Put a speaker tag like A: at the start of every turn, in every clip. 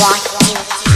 A: Hands up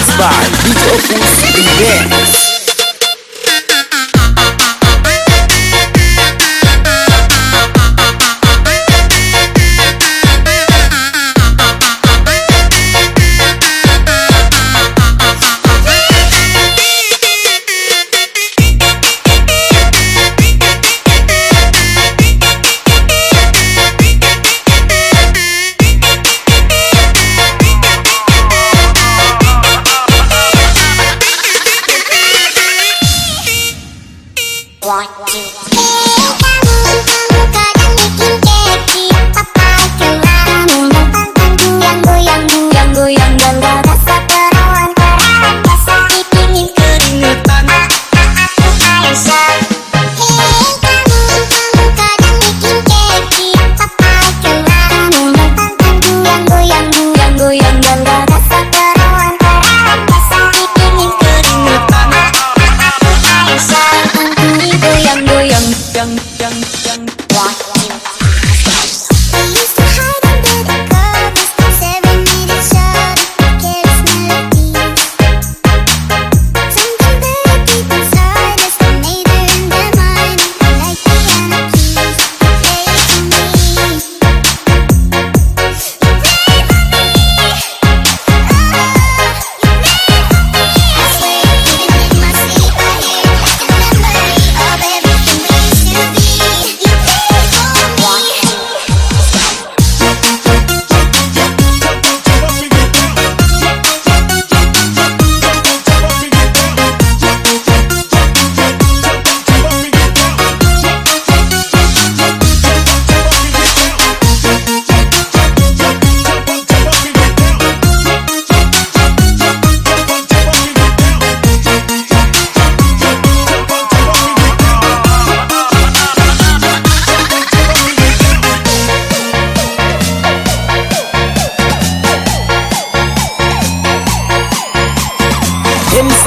A: By DJ Opus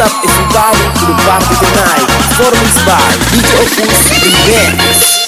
A: Remix Hands up everybody to the party tonight. Performance by DJ Opus Remix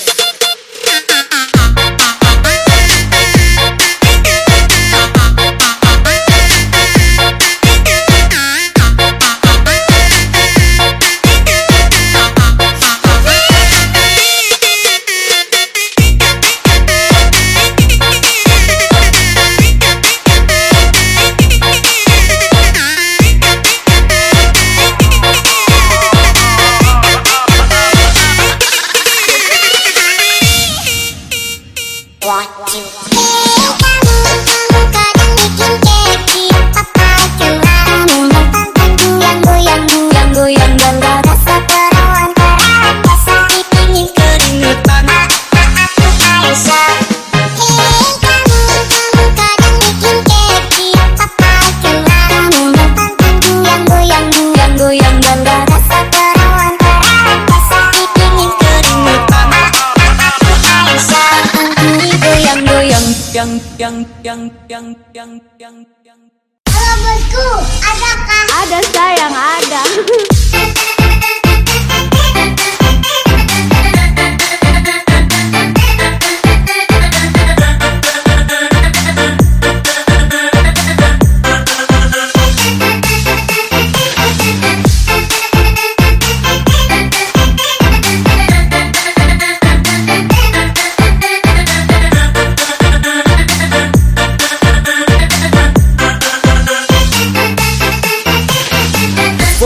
B: yang yang yang yang yang yang yang
C: Halo bosku, adakah?
D: Ada sayang, ada.